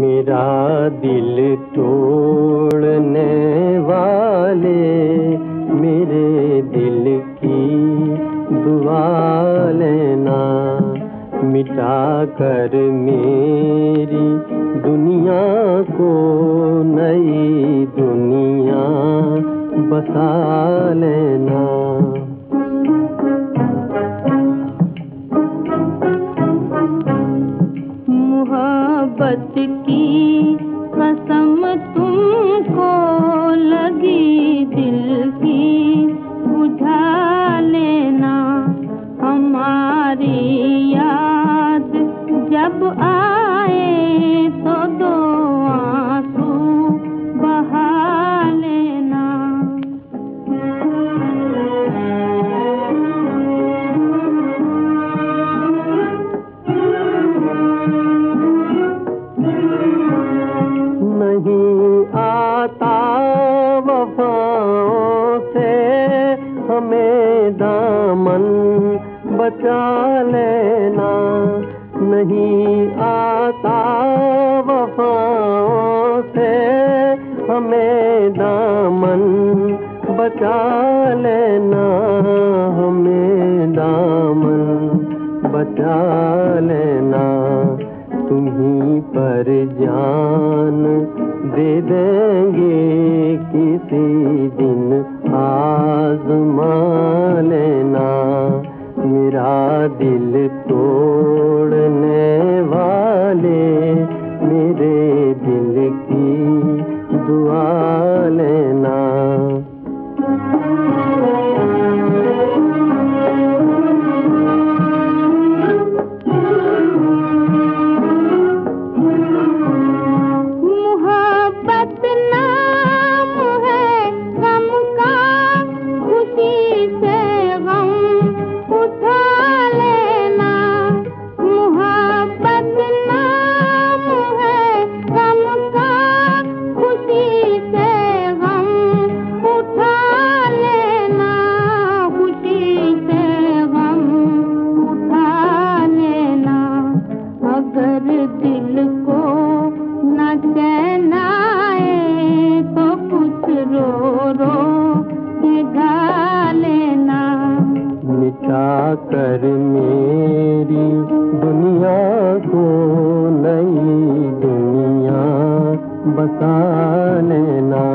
मेरा दिल तोड़ने वाले मेरे दिल की दुआ लेना, मिटा कर मेरी दुनिया को नई दुनिया बसा लेना। मोहब्बत की कसम तुमको लगी दिल की। बुझा लेना हमारी याद जब आए वफाओं से हमें दामन बचा लेना नहीं आता। वफाओं से हमें दामन बचा लेना, हमें दामन बचा लेना। तुम्हीं पर जान दे देंगे किसी दिन आजमा लेना मेरा दिल तोड़ने वाले मेरे कर मेरी दुनिया को नई दुनिया बसा लेना।